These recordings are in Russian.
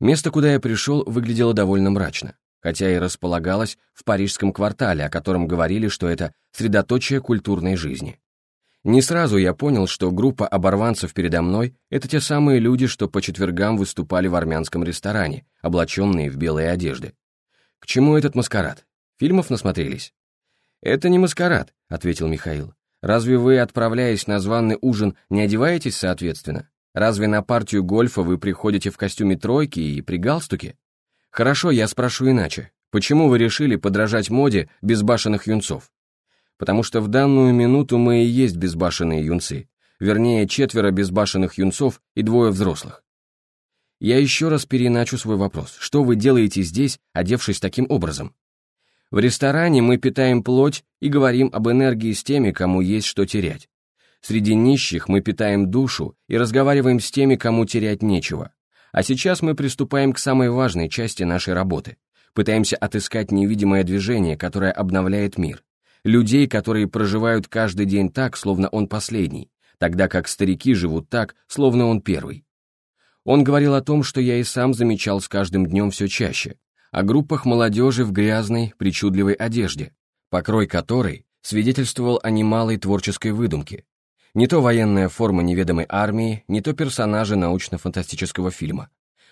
Место, куда я пришел, выглядело довольно мрачно, хотя и располагалось в парижском квартале, о котором говорили, что это средоточие культурной жизни. Не сразу я понял, что группа оборванцев передо мной — это те самые люди, что по четвергам выступали в армянском ресторане, облаченные в белые одежды. К чему этот маскарад? Фильмов насмотрелись? «Это не маскарад», — ответил Михаил. «Разве вы, отправляясь на званый ужин, не одеваетесь соответственно? Разве на партию гольфа вы приходите в костюме тройки и при галстуке? Хорошо, я спрошу иначе. Почему вы решили подражать моде безбашенных юнцов? потому что в данную минуту мы и есть безбашенные юнцы, вернее, четверо безбашенных юнцов и двое взрослых. Я еще раз переначу свой вопрос. Что вы делаете здесь, одевшись таким образом? В ресторане мы питаем плоть и говорим об энергии с теми, кому есть что терять. Среди нищих мы питаем душу и разговариваем с теми, кому терять нечего. А сейчас мы приступаем к самой важной части нашей работы. Пытаемся отыскать невидимое движение, которое обновляет мир людей, которые проживают каждый день так, словно он последний, тогда как старики живут так, словно он первый. Он говорил о том, что я и сам замечал с каждым днем все чаще, о группах молодежи в грязной, причудливой одежде, покрой которой свидетельствовал о немалой творческой выдумке. Не то военная форма неведомой армии, не то персонажи научно-фантастического фильма.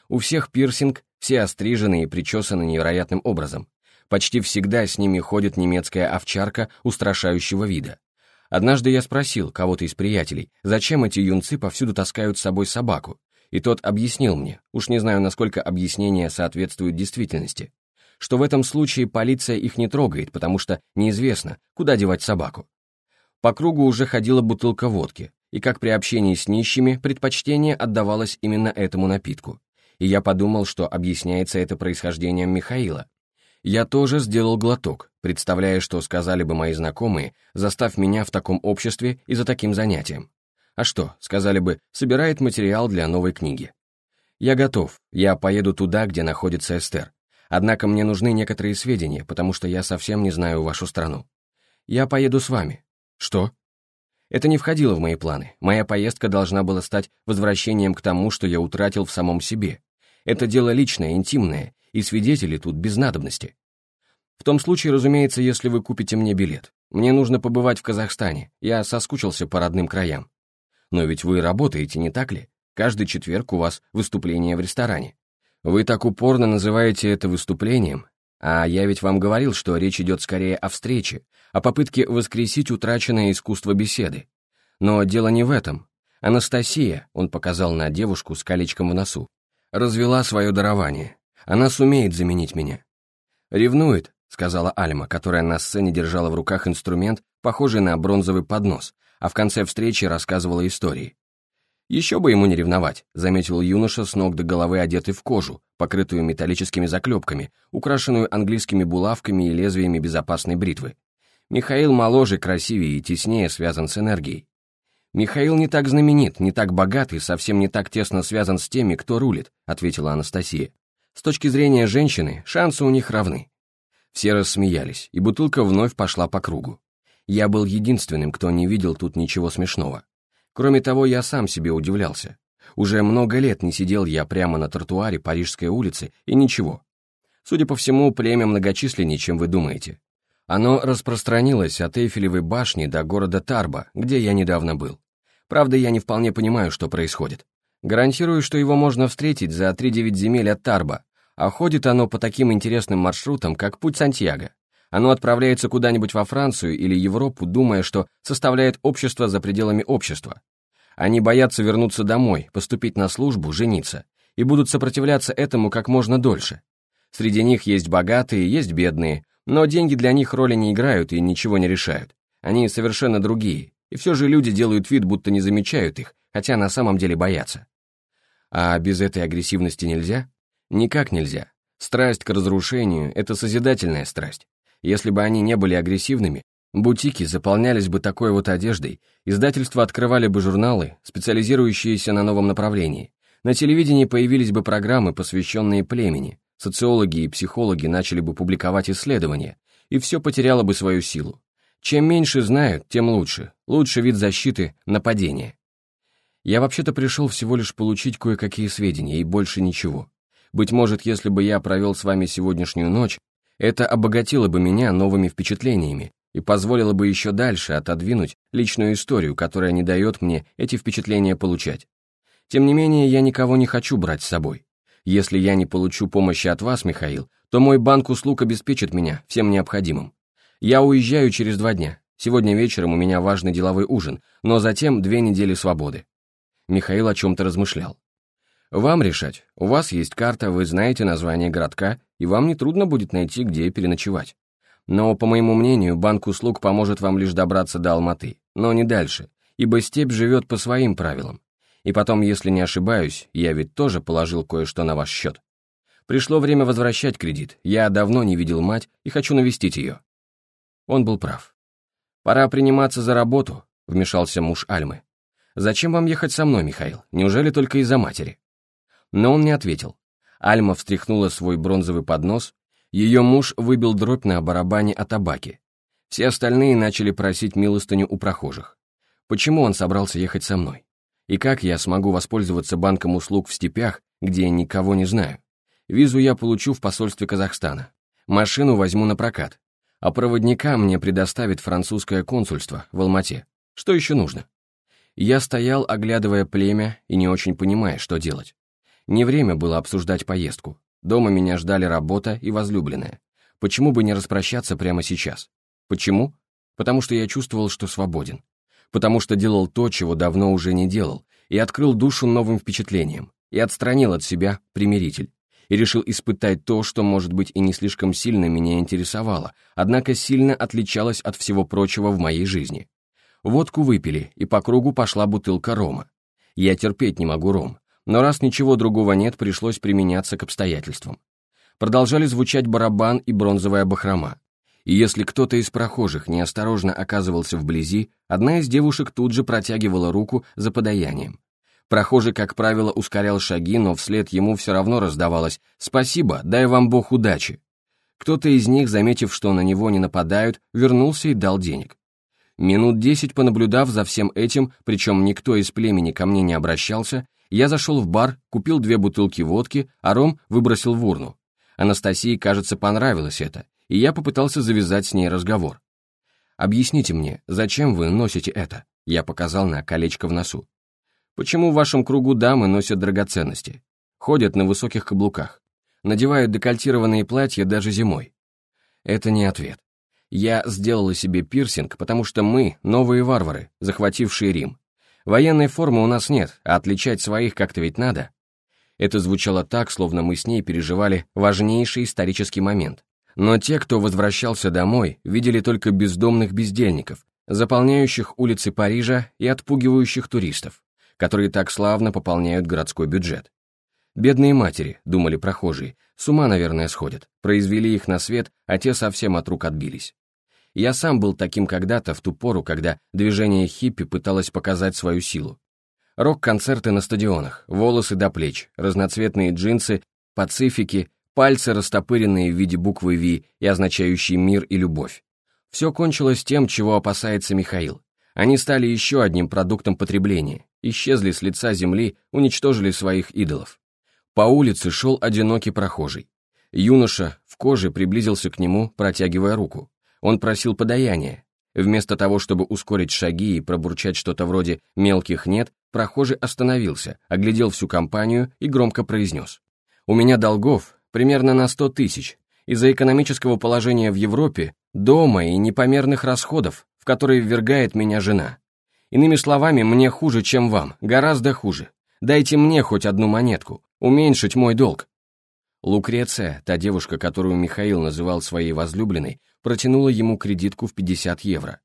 У всех пирсинг, все острижены и причесаны невероятным образом. Почти всегда с ними ходит немецкая овчарка устрашающего вида. Однажды я спросил кого-то из приятелей, зачем эти юнцы повсюду таскают с собой собаку, и тот объяснил мне, уж не знаю, насколько объяснение соответствует действительности, что в этом случае полиция их не трогает, потому что неизвестно, куда девать собаку. По кругу уже ходила бутылка водки, и как при общении с нищими предпочтение отдавалось именно этому напитку. И я подумал, что объясняется это происхождением Михаила, я тоже сделал глоток, представляя, что сказали бы мои знакомые, застав меня в таком обществе и за таким занятием. А что, сказали бы, собирает материал для новой книги. Я готов, я поеду туда, где находится Эстер. Однако мне нужны некоторые сведения, потому что я совсем не знаю вашу страну. Я поеду с вами. Что? Это не входило в мои планы. Моя поездка должна была стать возвращением к тому, что я утратил в самом себе. Это дело личное, интимное, и свидетели тут без надобности. В том случае, разумеется, если вы купите мне билет. Мне нужно побывать в Казахстане, я соскучился по родным краям. Но ведь вы работаете, не так ли? Каждый четверг у вас выступление в ресторане. Вы так упорно называете это выступлением, а я ведь вам говорил, что речь идет скорее о встрече, о попытке воскресить утраченное искусство беседы. Но дело не в этом. Анастасия, он показал на девушку с колечком в носу, развела свое дарование. Она сумеет заменить меня». «Ревнует», — сказала Альма, которая на сцене держала в руках инструмент, похожий на бронзовый поднос, а в конце встречи рассказывала истории. «Еще бы ему не ревновать», — заметил юноша с ног до головы одетый в кожу, покрытую металлическими заклепками, украшенную английскими булавками и лезвиями безопасной бритвы. Михаил моложе, красивее и теснее связан с энергией. «Михаил не так знаменит, не так богат и совсем не так тесно связан с теми, кто рулит», — ответила Анастасия. С точки зрения женщины, шансы у них равны. Все рассмеялись, и бутылка вновь пошла по кругу. Я был единственным, кто не видел тут ничего смешного. Кроме того, я сам себе удивлялся. Уже много лет не сидел я прямо на тротуаре Парижской улицы, и ничего. Судя по всему, племя многочисленнее, чем вы думаете. Оно распространилось от Эйфелевой башни до города Тарба, где я недавно был. Правда, я не вполне понимаю, что происходит. Гарантирую, что его можно встретить за 3-9 земель от Тарба, а ходит оно по таким интересным маршрутам, как путь Сантьяго. Оно отправляется куда-нибудь во Францию или Европу, думая, что составляет общество за пределами общества. Они боятся вернуться домой, поступить на службу, жениться, и будут сопротивляться этому как можно дольше. Среди них есть богатые, есть бедные, но деньги для них роли не играют и ничего не решают. Они совершенно другие, и все же люди делают вид, будто не замечают их, хотя на самом деле боятся. А без этой агрессивности нельзя? Никак нельзя. Страсть к разрушению — это созидательная страсть. Если бы они не были агрессивными, бутики заполнялись бы такой вот одеждой, издательства открывали бы журналы, специализирующиеся на новом направлении, на телевидении появились бы программы, посвященные племени, социологи и психологи начали бы публиковать исследования, и все потеряло бы свою силу. Чем меньше знают, тем лучше. Лучше вид защиты — нападения. Я вообще-то пришел всего лишь получить кое-какие сведения, и больше ничего. Быть может, если бы я провел с вами сегодняшнюю ночь, это обогатило бы меня новыми впечатлениями и позволило бы еще дальше отодвинуть личную историю, которая не дает мне эти впечатления получать. Тем не менее, я никого не хочу брать с собой. Если я не получу помощи от вас, Михаил, то мой банк услуг обеспечит меня всем необходимым. Я уезжаю через два дня. Сегодня вечером у меня важный деловой ужин, но затем две недели свободы. Михаил о чем-то размышлял. Вам решать. У вас есть карта, вы знаете название городка, и вам не трудно будет найти, где переночевать. Но, по моему мнению, банк услуг поможет вам лишь добраться до Алматы, но не дальше, ибо степь живет по своим правилам. И потом, если не ошибаюсь, я ведь тоже положил кое-что на ваш счет. Пришло время возвращать кредит. Я давно не видел мать и хочу навестить ее. Он был прав. Пора приниматься за работу, вмешался муж Альмы. Зачем вам ехать со мной, Михаил? Неужели только из-за матери? Но он не ответил. Альма встряхнула свой бронзовый поднос, ее муж выбил дробь на барабане о табаке. Все остальные начали просить милостыню у прохожих. Почему он собрался ехать со мной? И как я смогу воспользоваться банком услуг в степях, где я никого не знаю? Визу я получу в посольстве Казахстана. Машину возьму на прокат. А проводника мне предоставит французское консульство в Алмате. Что еще нужно? Я стоял, оглядывая племя и не очень понимая, что делать. Не время было обсуждать поездку. Дома меня ждали работа и возлюбленная. Почему бы не распрощаться прямо сейчас? Почему? Потому что я чувствовал, что свободен потому что делал то, чего давно уже не делал, и открыл душу новым впечатлениям, и отстранил от себя примиритель, и решил испытать то, что, может быть, и не слишком сильно меня интересовало, однако сильно отличалось от всего прочего в моей жизни. Водку выпили, и по кругу пошла бутылка рома. Я терпеть не могу ром, но раз ничего другого нет, пришлось применяться к обстоятельствам. Продолжали звучать барабан и бронзовая бахрома и если кто-то из прохожих неосторожно оказывался вблизи, одна из девушек тут же протягивала руку за подаянием. Прохожий, как правило, ускорял шаги, но вслед ему все равно раздавалось «Спасибо, дай вам Бог удачи». Кто-то из них, заметив, что на него не нападают, вернулся и дал денег. Минут десять понаблюдав за всем этим, причем никто из племени ко мне не обращался, я зашел в бар, купил две бутылки водки, а ром выбросил в урну. Анастасии, кажется, понравилось это, и я попытался завязать с ней разговор. «Объясните мне, зачем вы носите это?» Я показал на колечко в носу. «Почему в вашем кругу дамы носят драгоценности? Ходят на высоких каблуках, надевают декольтированные платья даже зимой?» Это не ответ. Я сделала себе пирсинг, потому что мы — новые варвары, захватившие Рим. Военной формы у нас нет, а отличать своих как-то ведь надо. Это звучало так, словно мы с ней переживали важнейший исторический момент. Но те, кто возвращался домой, видели только бездомных бездельников, заполняющих улицы Парижа и отпугивающих туристов, которые так славно пополняют городской бюджет. Бедные матери, думали прохожие, с ума, наверное, сходят, произвели их на свет, а те совсем от рук отбились. Я сам был таким когда-то, в ту пору, когда движение хиппи пыталось показать свою силу. Рок-концерты на стадионах, волосы до плеч, разноцветные джинсы, пацифики, пальцы, растопыренные в виде буквы V и означающие мир и любовь. Все кончилось тем, чего опасается Михаил. Они стали еще одним продуктом потребления, исчезли с лица земли, уничтожили своих идолов. По улице шел одинокий прохожий. Юноша в коже приблизился к нему, протягивая руку. Он просил подаяния. Вместо того, чтобы ускорить шаги и пробурчать что-то вроде «мелких нет», прохожий остановился, оглядел всю компанию и громко произнес. «У меня долгов, примерно на 100 тысяч, из-за экономического положения в Европе, дома и непомерных расходов, в которые ввергает меня жена. Иными словами, мне хуже, чем вам, гораздо хуже. Дайте мне хоть одну монетку, уменьшить мой долг». Лукреция, та девушка, которую Михаил называл своей возлюбленной, протянула ему кредитку в 50 евро.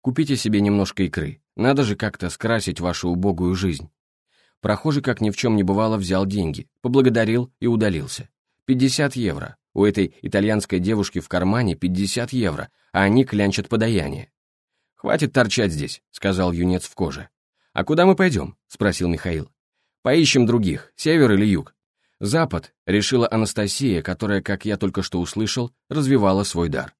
«Купите себе немножко икры, надо же как-то скрасить вашу убогую жизнь». Прохожий, как ни в чем не бывало, взял деньги, поблагодарил и удалился. 50 евро. У этой итальянской девушки в кармане 50 евро, а они клянчат подаяние. «Хватит торчать здесь», — сказал юнец в коже. «А куда мы пойдем?» — спросил Михаил. «Поищем других, север или юг». «Запад», — решила Анастасия, которая, как я только что услышал, развивала свой дар.